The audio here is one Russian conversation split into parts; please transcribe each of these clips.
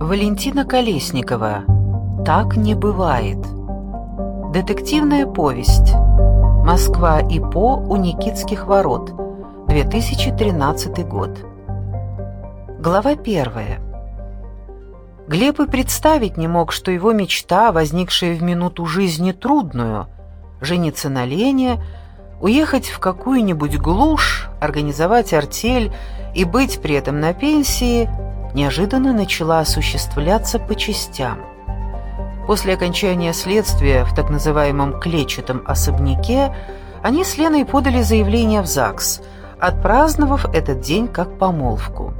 Валентина Колесникова. «Так не бывает» Детективная повесть. Москва и по у Никитских ворот 2013 год. Глава первая. Глеб и представить не мог, что его мечта, возникшая в минуту жизни трудную, жениться на Лене, уехать в какую-нибудь глушь, организовать артель и быть при этом на пенсии, неожиданно начала осуществляться по частям. После окончания следствия в так называемом «клетчатом особняке» они с Леной подали заявление в ЗАГС, отпраздновав этот день как помолвку.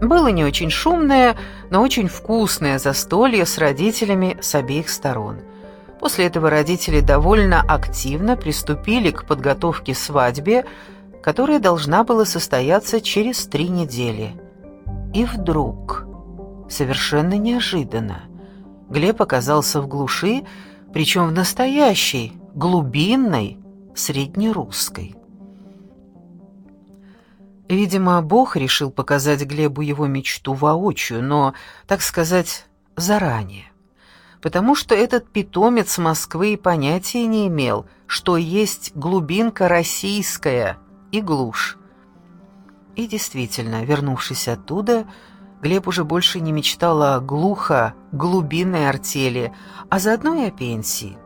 Было не очень шумное, но очень вкусное застолье с родителями с обеих сторон. После этого родители довольно активно приступили к подготовке свадьбе, которая должна была состояться через три недели. И вдруг, совершенно неожиданно, Глеб оказался в глуши, причем в настоящей, глубинной, среднерусской. Видимо, Бог решил показать Глебу его мечту воочию, но, так сказать, заранее. Потому что этот питомец Москвы понятия не имел, что есть глубинка российская и глушь. И действительно, вернувшись оттуда, Глеб уже больше не мечтал о глухо глубинной артели, а заодно и о пенсии.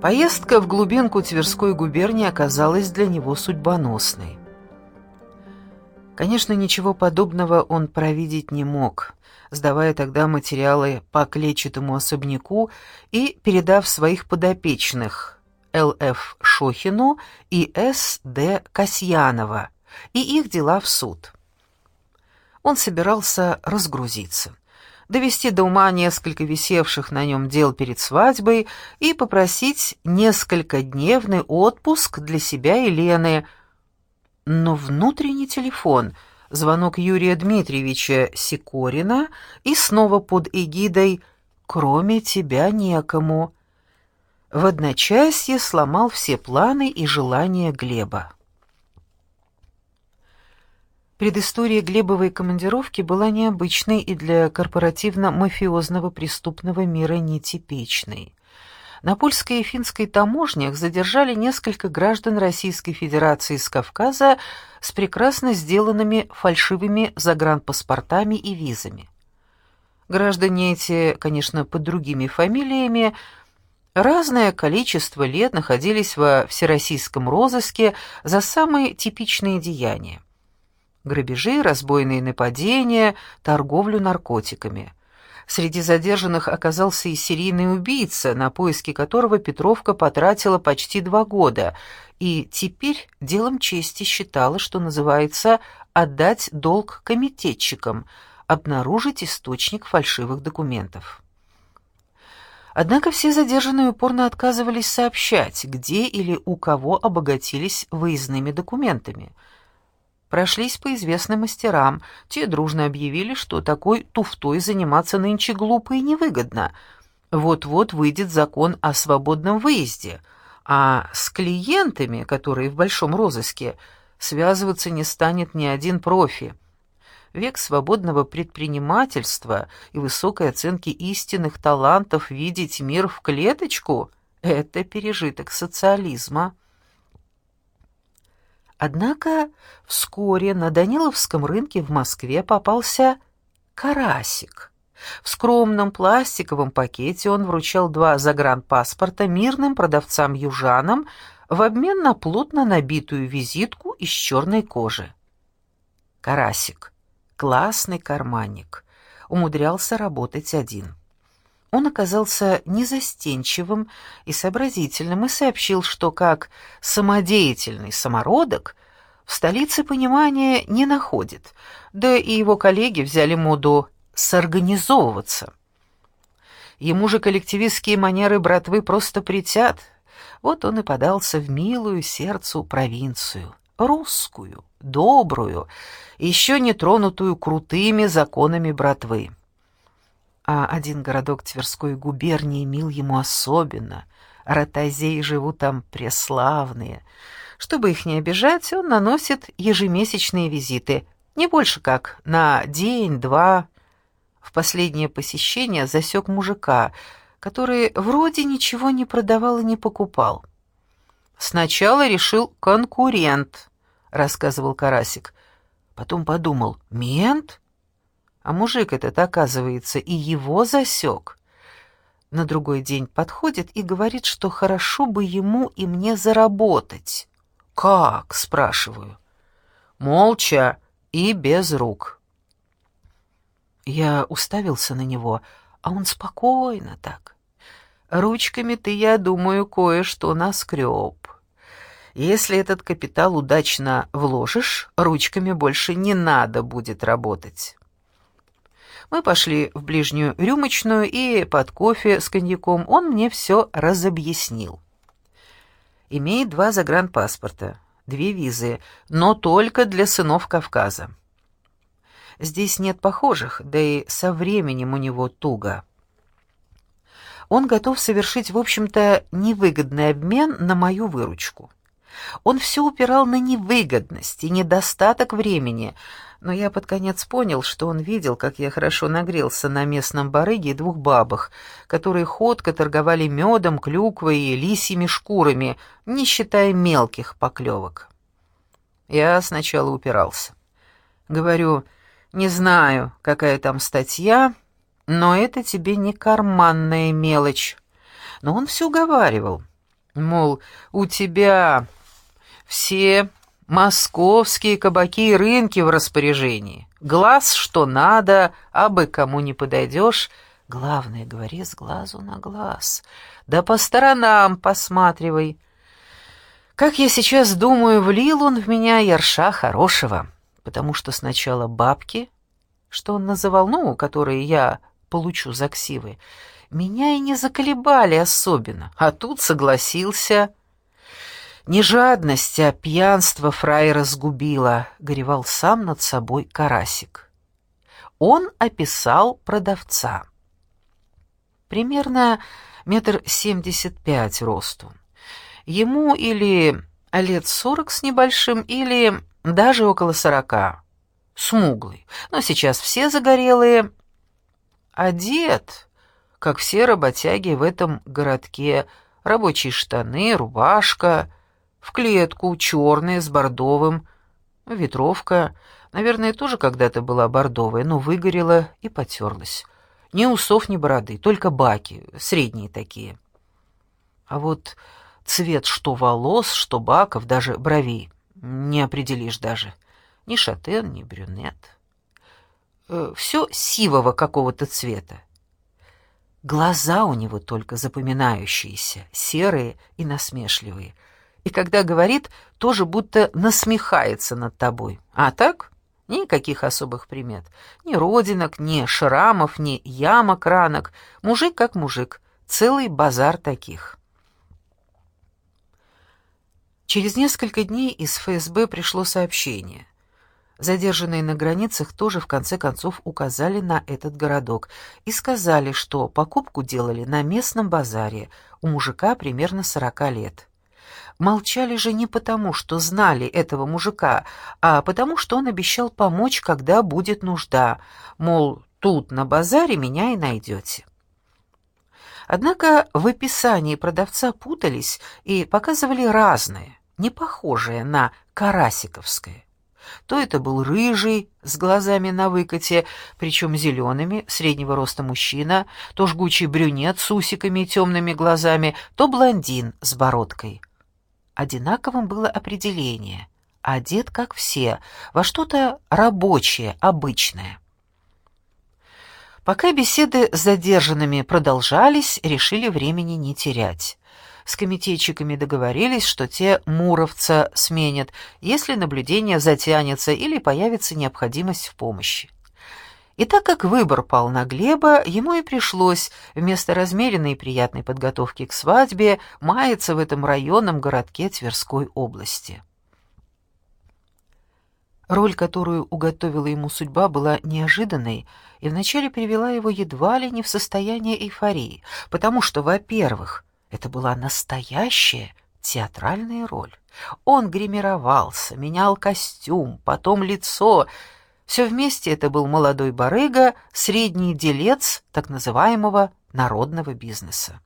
Поездка в глубинку Тверской губернии оказалась для него судьбоносной. Конечно, ничего подобного он провидеть не мог, сдавая тогда материалы по клетчатому особняку и передав своих подопечных Л.Ф. Шохину и С.Д. Касьянова и их дела в суд. Он собирался разгрузиться, довести до ума несколько висевших на нем дел перед свадьбой и попросить несколько дневный отпуск для себя и Лены – но внутренний телефон, звонок Юрия Дмитриевича Сикорина и снова под эгидой «Кроме тебя некому». В одночасье сломал все планы и желания Глеба. Предыстория Глебовой командировки была необычной и для корпоративно-мафиозного преступного мира нетипичной. На польской и финской таможнях задержали несколько граждан Российской Федерации с Кавказа с прекрасно сделанными фальшивыми загранпаспортами и визами. Граждане эти, конечно, под другими фамилиями, разное количество лет находились во всероссийском розыске за самые типичные деяния. Грабежи, разбойные нападения, торговлю наркотиками – Среди задержанных оказался и серийный убийца, на поиски которого Петровка потратила почти два года, и теперь делом чести считала, что называется «отдать долг комитетчикам», обнаружить источник фальшивых документов. Однако все задержанные упорно отказывались сообщать, где или у кого обогатились выездными документами – прошлись по известным мастерам. Те дружно объявили, что такой туфтой заниматься нынче глупо и невыгодно. Вот-вот выйдет закон о свободном выезде, а с клиентами, которые в большом розыске, связываться не станет ни один профи. Век свободного предпринимательства и высокой оценки истинных талантов видеть мир в клеточку — это пережиток социализма. Однако вскоре на Даниловском рынке в Москве попался карасик. В скромном пластиковом пакете он вручал два загранпаспорта мирным продавцам-южанам в обмен на плотно набитую визитку из черной кожи. Карасик, классный карманник, умудрялся работать один. Он оказался незастенчивым и сообразительным и сообщил, что как самодеятельный самородок в столице понимания не находит, да и его коллеги взяли моду «сорганизовываться». Ему же коллективистские манеры братвы просто притят, вот он и подался в милую сердцу провинцию, русскую, добрую, еще не тронутую крутыми законами братвы а один городок Тверской губернии мил ему особенно. Ротозеи живут там преславные. Чтобы их не обижать, он наносит ежемесячные визиты, не больше как на день-два. В последнее посещение засек мужика, который вроде ничего не продавал и не покупал. «Сначала решил конкурент», — рассказывал Карасик. Потом подумал, «Мент?» А мужик этот, оказывается, и его засек. На другой день подходит и говорит, что хорошо бы ему и мне заработать. «Как?» — спрашиваю. «Молча и без рук». Я уставился на него, а он спокойно так. «Ручками ты, я думаю, кое-что наскреб. Если этот капитал удачно вложишь, ручками больше не надо будет работать». Мы пошли в ближнюю рюмочную, и под кофе с коньяком он мне все разобъяснил. Имеет два загранпаспорта, две визы, но только для сынов Кавказа. Здесь нет похожих, да и со временем у него туго. Он готов совершить, в общем-то, невыгодный обмен на мою выручку. Он все упирал на невыгодность и недостаток времени, но я под конец понял, что он видел, как я хорошо нагрелся на местном барыге и двух бабах, которые ходко торговали медом, клюквой и лисьими шкурами, не считая мелких поклевок. Я сначала упирался. Говорю, не знаю, какая там статья, но это тебе не карманная мелочь. Но он все уговаривал. Мол, у тебя все Московские кабаки и рынки в распоряжении. Глаз что надо, а бы кому не подойдешь. Главное, говори с глазу на глаз. Да по сторонам посматривай. Как я сейчас думаю, влил он в меня ярша хорошего, потому что сначала бабки, что он называл, ну, которые я получу за ксивы, меня и не заколебали особенно, а тут согласился... Не жадность, а пьянство фраера сгубило, горевал сам над собой карасик. Он описал продавца. Примерно метр семьдесят пять росту. Ему или лет сорок с небольшим, или даже около сорока. Смуглый, но сейчас все загорелые. Одет, как все работяги в этом городке, рабочие штаны, рубашка, в клетку, черная, с бордовым. Ветровка, наверное, тоже когда-то была бордовая, но выгорела и потерлась. Ни усов, ни бороды, только баки, средние такие. А вот цвет что волос, что баков, даже бровей, не определишь даже. Ни шатен, ни брюнет. Э, Все сивого какого-то цвета. Глаза у него только запоминающиеся, серые и насмешливые — и когда говорит, тоже будто насмехается над тобой. А так никаких особых примет. Ни родинок, ни шрамов, ни ямок, ранок. Мужик как мужик, целый базар таких. Через несколько дней из ФСБ пришло сообщение. Задержанные на границах тоже в конце концов указали на этот городок и сказали, что покупку делали на местном базаре у мужика примерно сорока лет. Молчали же не потому, что знали этого мужика, а потому, что он обещал помочь, когда будет нужда, мол, тут на базаре меня и найдете. Однако в описании продавца путались и показывали разное, не похожее на карасиковское. То это был рыжий, с глазами на выкате, причем зелеными, среднего роста мужчина, то жгучий брюнет с усиками и темными глазами, то блондин с бородкой. Одинаковым было определение. Одет, как все, во что-то рабочее, обычное. Пока беседы с задержанными продолжались, решили времени не терять. С комитетчиками договорились, что те муровца сменят, если наблюдение затянется или появится необходимость в помощи. И так как выбор пал на Глеба, ему и пришлось вместо размеренной и приятной подготовки к свадьбе маяться в этом районном городке Тверской области. Роль, которую уготовила ему судьба, была неожиданной и вначале привела его едва ли не в состояние эйфории, потому что, во-первых, это была настоящая театральная роль. Он гримировался, менял костюм, потом лицо. Все вместе это был молодой барыга, средний делец так называемого народного бизнеса.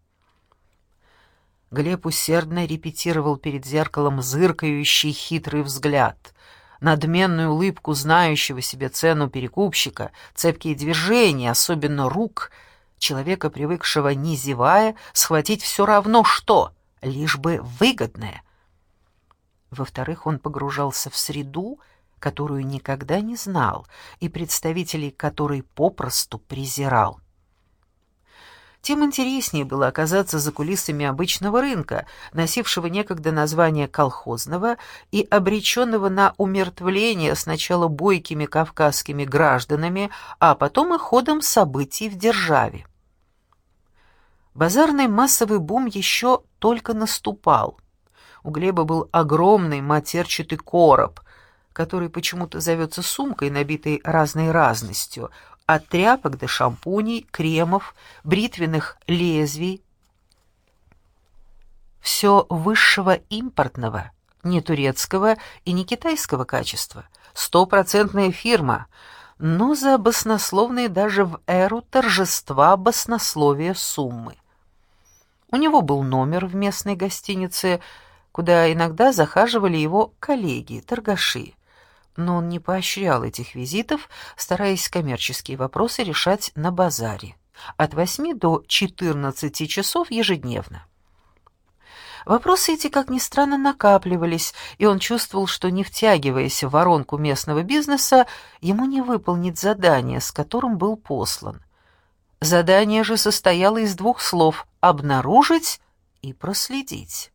Глеб усердно репетировал перед зеркалом зыркающий хитрый взгляд, надменную улыбку знающего себе цену перекупщика, цепкие движения, особенно рук, человека, привыкшего, не зевая, схватить все равно что, лишь бы выгодное. Во-вторых, он погружался в среду, которую никогда не знал, и представителей которой попросту презирал тем интереснее было оказаться за кулисами обычного рынка, носившего некогда название колхозного и обреченного на умертвление сначала бойкими кавказскими гражданами, а потом и ходом событий в державе. Базарный массовый бум еще только наступал. У Глеба был огромный матерчатый короб, который почему-то зовется сумкой, набитой разной разностью — от тряпок до шампуней, кремов, бритвенных лезвий. Все высшего импортного, не турецкого и не китайского качества. Стопроцентная фирма, но за баснословные даже в эру торжества баснословия суммы. У него был номер в местной гостинице, куда иногда захаживали его коллеги, торгаши но он не поощрял этих визитов, стараясь коммерческие вопросы решать на базаре от 8 до 14 часов ежедневно. Вопросы эти, как ни странно, накапливались, и он чувствовал, что, не втягиваясь в воронку местного бизнеса, ему не выполнить задание, с которым был послан. Задание же состояло из двух слов «обнаружить» и «проследить».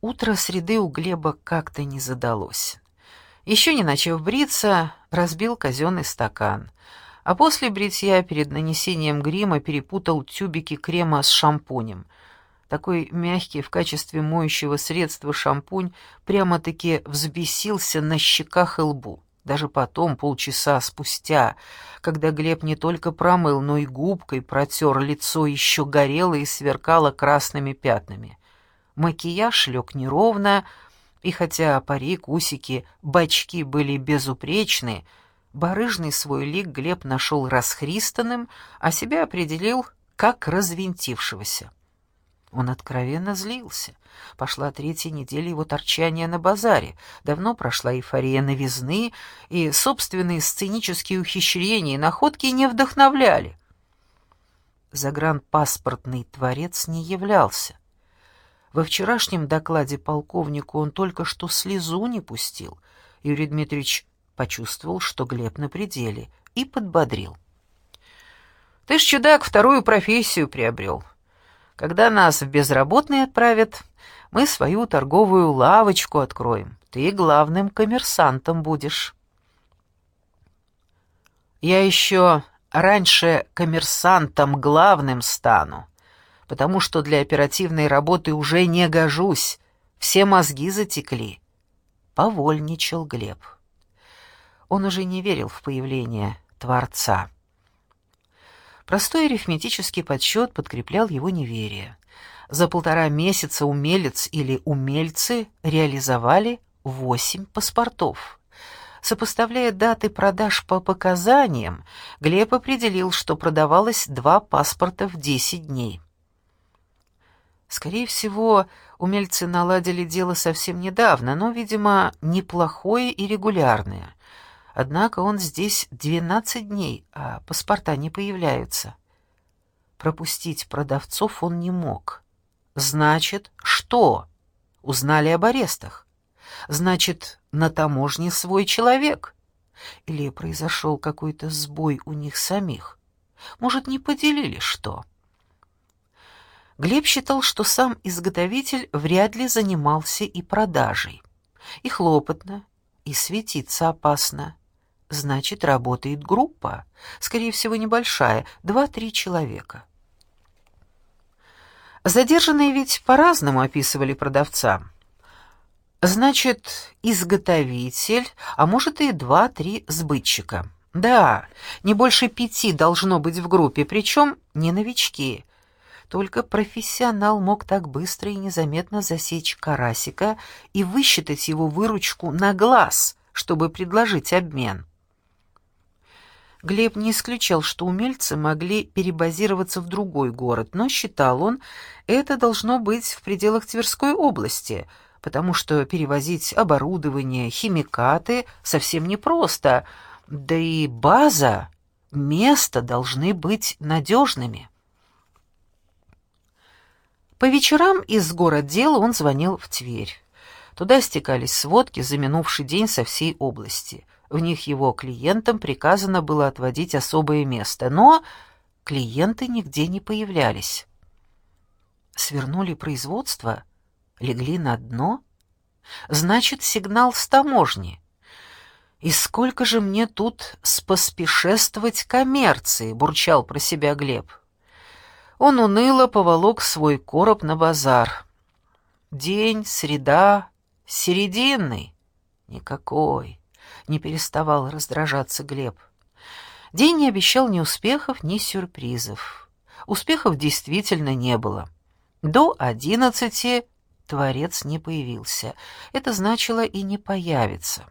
Утро среды у Глеба как-то не задалось. Еще не начав бриться, разбил казенный стакан, а после бритья перед нанесением грима перепутал тюбики крема с шампунем. Такой мягкий в качестве моющего средства шампунь прямо-таки взбесился на щеках и лбу. Даже потом, полчаса спустя, когда Глеб не только промыл, но и губкой протер лицо, еще горело и сверкало красными пятнами. Макияж лег неровно, и хотя парик, усики, бачки были безупречны, барыжный свой лик Глеб нашел расхристанным, а себя определил как развинтившегося. Он откровенно злился. Пошла третья неделя его торчания на базаре. Давно прошла эйфория новизны, и собственные сценические ухищрения и находки не вдохновляли. Загранпаспортный творец не являлся. Во вчерашнем докладе полковнику он только что слезу не пустил. Юрий Дмитриевич почувствовал, что Глеб на пределе, и подбодрил. «Ты ж, чудак, вторую профессию приобрел. Когда нас в безработные отправят, мы свою торговую лавочку откроем. Ты главным коммерсантом будешь». «Я еще раньше коммерсантом главным стану», потому что для оперативной работы уже не гожусь, все мозги затекли. Повольничал Глеб. Он уже не верил в появление Творца. Простой арифметический подсчет подкреплял его неверие. За полтора месяца умелец или умельцы реализовали восемь паспортов. Сопоставляя даты продаж по показаниям, Глеб определил, что продавалось два паспорта в десять дней. Скорее всего, умельцы наладили дело совсем недавно, но, видимо, неплохое и регулярное. Однако он здесь двенадцать дней, а паспорта не появляются. Пропустить продавцов он не мог. Значит, что? Узнали об арестах. Значит, на таможне свой человек. Или произошел какой-то сбой у них самих. Может, не поделили что? Глеб считал, что сам изготовитель вряд ли занимался и продажей. И хлопотно, и светиться опасно. Значит, работает группа, скорее всего, небольшая, два-три человека. Задержанные ведь по-разному описывали продавца. Значит, изготовитель, а может и два-три сбытчика. Да, не больше пяти должно быть в группе, причем не новички, Только профессионал мог так быстро и незаметно засечь карасика и высчитать его выручку на глаз, чтобы предложить обмен. Глеб не исключал, что умельцы могли перебазироваться в другой город, но считал он, это должно быть в пределах Тверской области, потому что перевозить оборудование, химикаты совсем непросто, да и база, место должны быть надежными. По вечерам из городдела он звонил в Тверь. Туда стекались сводки за минувший день со всей области — в них его клиентам приказано было отводить особое место, но клиенты нигде не появлялись. Свернули производство? Легли на дно? Значит, сигнал с таможни. «И сколько же мне тут споспешествовать коммерции?» — бурчал про себя Глеб. Он уныло поволок свой короб на базар. День, среда, серединный. Никакой не переставал раздражаться Глеб. День не обещал ни успехов, ни сюрпризов. Успехов действительно не было. До одиннадцати творец не появился. Это значило и не появится.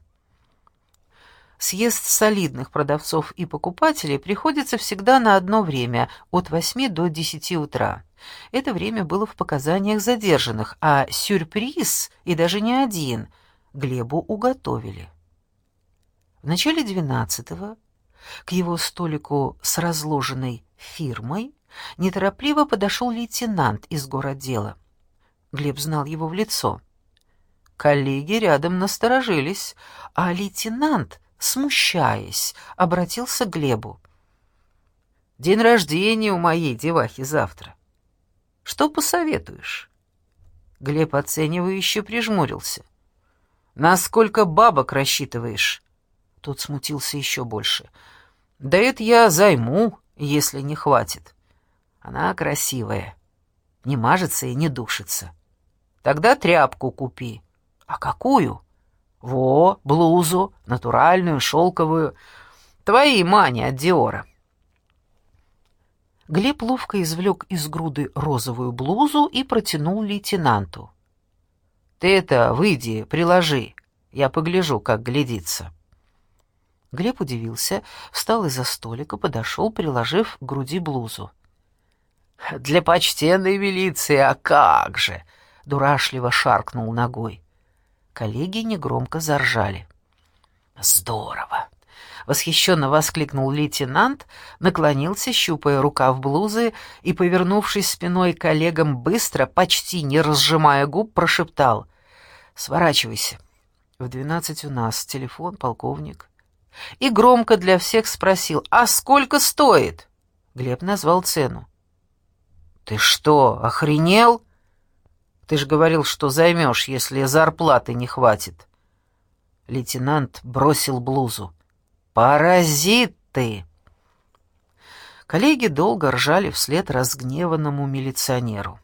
Съезд солидных продавцов и покупателей приходится всегда на одно время, от восьми до десяти утра. Это время было в показаниях задержанных, а сюрприз, и даже не один, Глебу уготовили. В начале двенадцатого к его столику с разложенной фирмой неторопливо подошел лейтенант из городдела. Глеб знал его в лицо. Коллеги рядом насторожились, а лейтенант, смущаясь, обратился к Глебу. «День рождения у моей девахи завтра. Что посоветуешь?» Глеб оценивающе прижмурился. «Насколько бабок рассчитываешь?» Тот смутился еще больше. «Да это я займу, если не хватит. Она красивая, не мажется и не душится. Тогда тряпку купи. А какую? Во, блузу, натуральную, шелковую. Твои мани от Диора». Глеб ловко извлек из груды розовую блузу и протянул лейтенанту. «Ты это, выйди, приложи, я погляжу, как глядится». Глеб удивился, встал из-за столика, подошел, приложив к груди блузу. «Для почтенной милиции, а как же!» — дурашливо шаркнул ногой. Коллеги негромко заржали. «Здорово!» — восхищенно воскликнул лейтенант, наклонился, щупая рукав блузы, и, повернувшись спиной коллегам, быстро, почти не разжимая губ, прошептал. «Сворачивайся. В двенадцать у нас. Телефон, полковник» и громко для всех спросил «А сколько стоит?» Глеб назвал цену. «Ты что, охренел? Ты же говорил, что займешь, если зарплаты не хватит». Лейтенант бросил блузу. «Паразит ты!» Коллеги долго ржали вслед разгневанному милиционеру.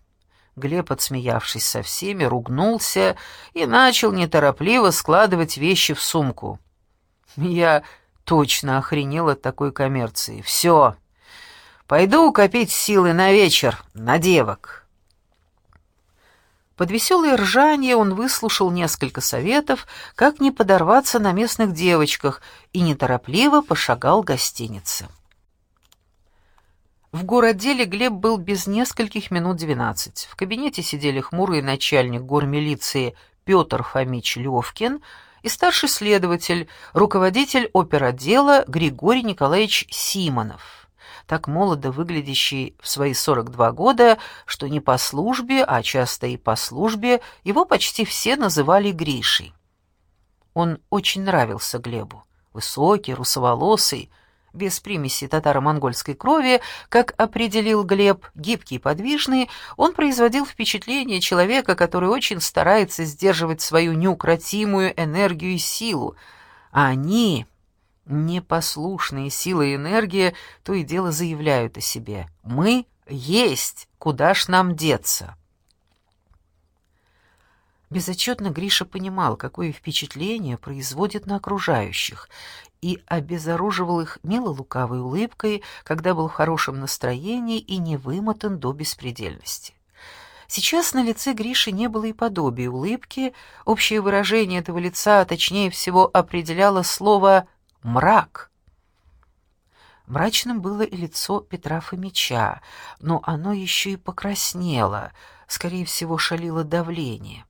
Глеб, отсмеявшись со всеми, ругнулся и начал неторопливо складывать вещи в сумку. Я точно охренел от такой коммерции. Все. Пойду копить силы на вечер, на девок. Под веселое ржание он выслушал несколько советов, как не подорваться на местных девочках, и неторопливо пошагал к гостинице. В городделе Глеб был без нескольких минут двенадцать. В кабинете сидели хмурый начальник гормилиции Петр Фомич Левкин — и старший следователь, руководитель оперотдела Григорий Николаевич Симонов, так молодо выглядящий в свои 42 года, что не по службе, а часто и по службе, его почти все называли Гришей. Он очень нравился Глебу. Высокий, русоволосый, без примеси татаро-монгольской крови, как определил Глеб, гибкий и подвижный, он производил впечатление человека, который очень старается сдерживать свою неукротимую энергию и силу, а они, непослушные силы и энергия, то и дело заявляют о себе «Мы есть, куда ж нам деться?» Безотчетно Гриша понимал, какое впечатление производит на окружающих, и обезоруживал их мило-лукавой улыбкой, когда был в хорошем настроении и не вымотан до беспредельности. Сейчас на лице Гриши не было и подобия улыбки, общее выражение этого лица, точнее всего, определяло слово «мрак». Мрачным было и лицо Петра Фомича, но оно еще и покраснело, скорее всего, шалило давление.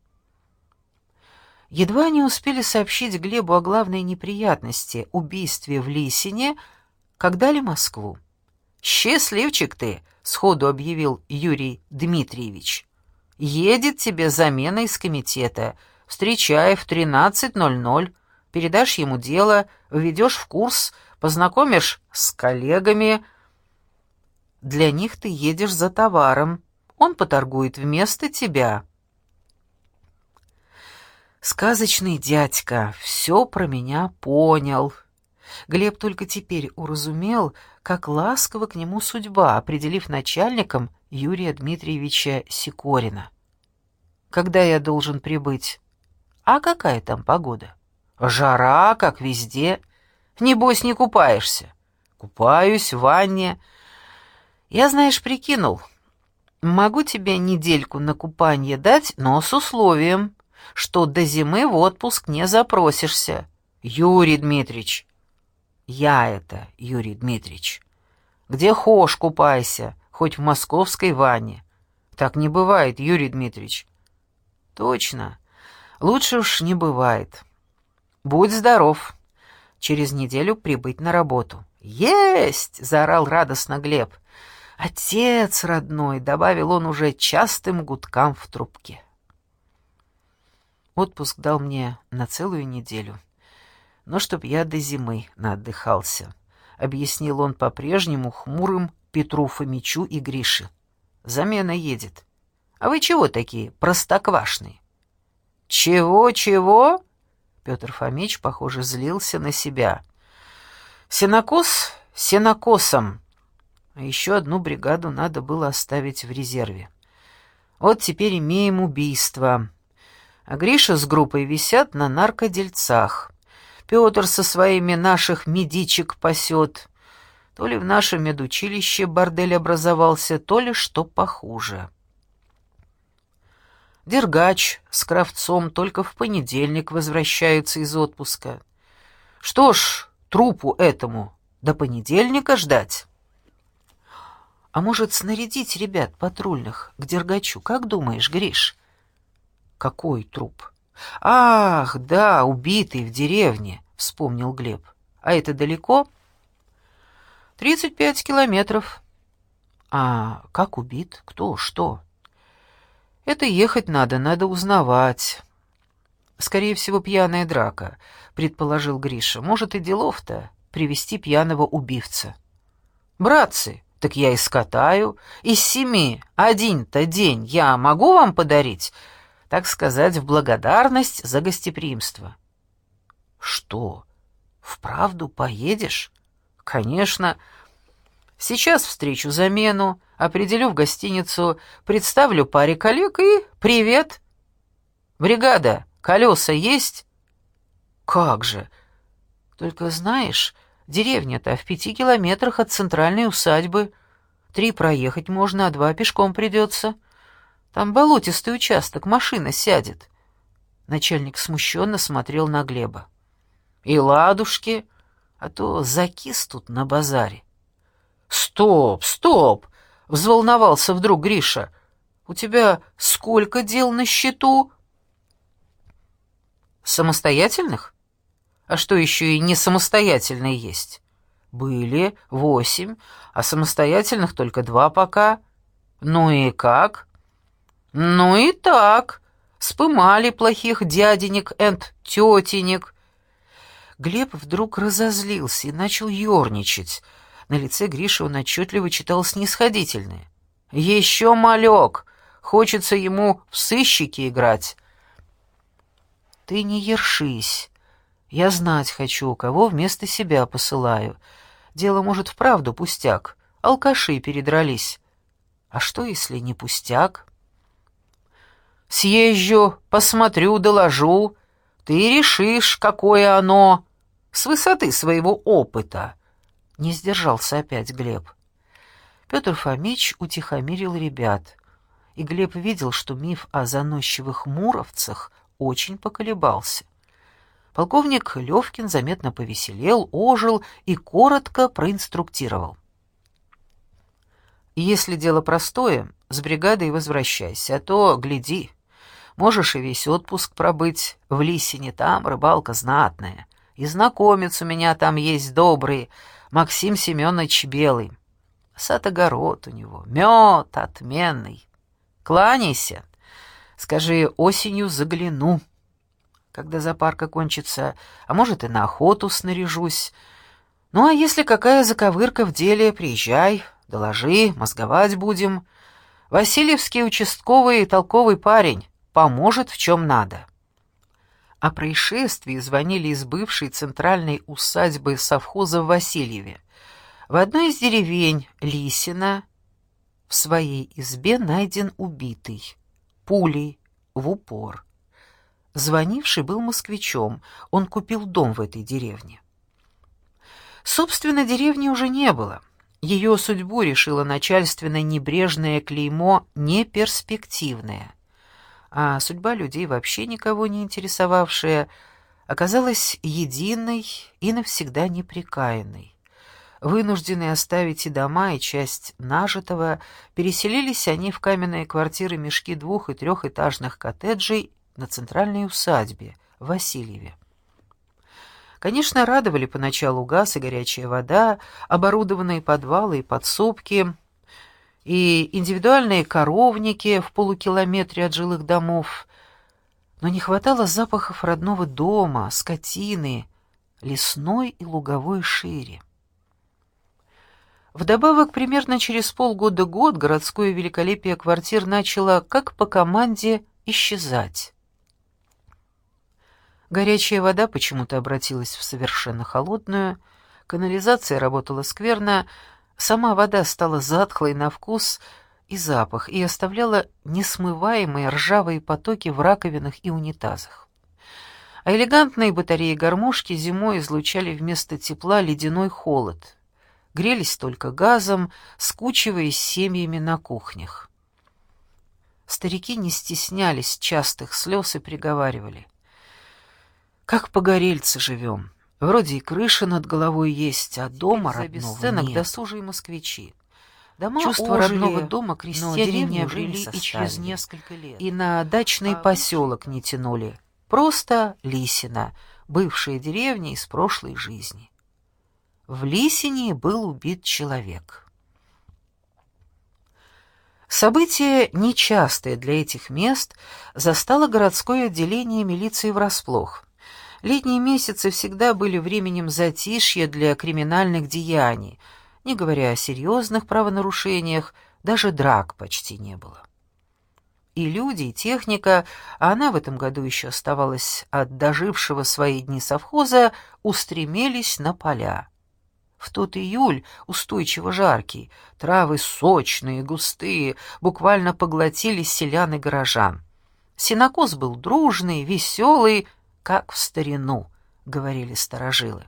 Едва не успели сообщить Глебу о главной неприятности — убийстве в Лисине, как дали Москву. «Счастливчик ты!» — сходу объявил Юрий Дмитриевич. «Едет тебе замена из комитета. Встречай в 13.00. Передашь ему дело, введешь в курс, познакомишь с коллегами. Для них ты едешь за товаром. Он поторгует вместо тебя». Сказочный дядька все про меня понял. Глеб только теперь уразумел, как ласково к нему судьба, определив начальником Юрия Дмитриевича Сикорина. «Когда я должен прибыть?» «А какая там погода?» «Жара, как везде. Небось, не купаешься?» «Купаюсь в ванне». «Я, знаешь, прикинул. Могу тебе недельку на купание дать, но с условием» что до зимы в отпуск не запросишься. Юрий Дмитрич. Я это, Юрий Дмитрич. Где хошь купайся, хоть в московской ванне. Так не бывает, Юрий Дмитрич. Точно. Лучше уж не бывает. Будь здоров. Через неделю прибыть на работу. Есть! заорал радостно Глеб. Отец родной, добавил он уже частым гудкам в трубке. Отпуск дал мне на целую неделю. Но чтоб я до зимы наотдыхался, — объяснил он по-прежнему хмурым Петру Фомичу и Грише. Замена едет. А вы чего такие простоквашные? Чего-чего? Петр Фомич, похоже, злился на себя. Сенокос сенокосом. А еще одну бригаду надо было оставить в резерве. Вот теперь имеем убийство а Гриша с группой висят на наркодельцах. Петр со своими наших медичек пасет. То ли в нашем медучилище бордель образовался, то ли что похуже. Дергач с Кравцом только в понедельник возвращаются из отпуска. Что ж, трупу этому до понедельника ждать. А может, снарядить ребят патрульных к Дергачу, как думаешь, Гриш? Какой труп? Ах, да, убитый в деревне, вспомнил Глеб. А это далеко? Тридцать пять километров. А как убит? Кто? Что? Это ехать надо, надо узнавать. Скорее всего, пьяная драка, предположил Гриша. Может, и делов-то привести пьяного убивца. Братцы, так я и скатаю. Из семи один-то день я могу вам подарить? так сказать, в благодарность за гостеприимство. Что? Вправду поедешь? Конечно. Сейчас встречу замену, определю в гостиницу, представлю паре коллег и привет. Бригада, колеса есть? Как же? Только знаешь, деревня-то в пяти километрах от центральной усадьбы. Три проехать можно, а два пешком придется. Там болотистый участок, машина сядет. Начальник смущенно смотрел на Глеба. И ладушки, а то закис тут на базаре. Стоп, стоп, взволновался вдруг Гриша. У тебя сколько дел на счету? Самостоятельных? А что еще и не самостоятельные есть? Были восемь, а самостоятельных только два пока. Ну и как? «Ну и так. Спымали плохих дяденек энд тетенек». Глеб вдруг разозлился и начал ерничать. На лице Гриши он отчетливо читал снисходительное. «Еще малек! Хочется ему в сыщики играть!» «Ты не ершись. Я знать хочу, кого вместо себя посылаю. Дело, может, вправду пустяк. Алкаши передрались. А что, если не пустяк?» Съезжу, посмотрю, доложу. Ты решишь, какое оно. с высоты своего опыта. Не сдержался опять Глеб. Петр Фомич утихомирил ребят, и Глеб видел, что миф о заносчивых муровцах очень поколебался. Полковник Левкин заметно повеселел, ожил и коротко проинструктировал. «Если дело простое, с бригадой возвращайся, а то, гляди, можешь и весь отпуск пробыть, в Лисине там рыбалка знатная, и знакомец у меня там есть добрый, Максим Семенович Белый. Сад-огород у него, мед отменный. Кланяйся, скажи, осенью загляну» когда зоопарка кончится, а может и на охоту снаряжусь. Ну а если какая заковырка в деле, приезжай, доложи, мозговать будем. Васильевский участковый толковый парень, поможет в чем надо. О происшествии звонили из бывшей центральной усадьбы совхоза в Васильеве. В одной из деревень Лисина в своей избе найден убитый, пулей в упор. Звонивший был москвичом, он купил дом в этой деревне. Собственно, деревни уже не было. Ее судьбу решило начальственное небрежное клеймо «неперспективное». А судьба людей, вообще никого не интересовавшая, оказалась единой и навсегда непрекаянной. Вынужденные оставить и дома, и часть нажитого, переселились они в каменные квартиры мешки двух- и трехэтажных коттеджей на центральной усадьбе в Васильеве. Конечно, радовали поначалу газ и горячая вода, оборудованные подвалы и подсобки, и индивидуальные коровники в полукилометре от жилых домов, но не хватало запахов родного дома, скотины, лесной и луговой шире. Вдобавок, примерно через полгода-год городское великолепие квартир начало, как по команде, исчезать. Горячая вода почему-то обратилась в совершенно холодную, канализация работала скверно, сама вода стала затхлой на вкус и запах и оставляла несмываемые ржавые потоки в раковинах и унитазах. А элегантные батареи-гармошки зимой излучали вместо тепла ледяной холод. Грелись только газом, скучиваясь семьями на кухнях. Старики не стеснялись частых слез и приговаривали. Как погорельцы живем. Вроде и крыша над головой есть, а дома родного бесценок нет. досужие москвичи. Дома Чувство ожили, родного дома крестьяне не обрели и через несколько лет. И на дачный а поселок не тянули. Просто Лисина, бывшая деревня из прошлой жизни. В Лисине был убит человек. Событие, нечастое для этих мест, застало городское отделение милиции врасплох. Летние месяцы всегда были временем затишья для криминальных деяний, не говоря о серьезных правонарушениях, даже драк почти не было. И люди, и техника, а она в этом году еще оставалась от дожившего свои дни совхоза, устремились на поля. В тот июль, устойчиво жаркий, травы сочные, густые, буквально поглотили селян и горожан. Синокос был дружный, веселый, как в старину, — говорили старожилы.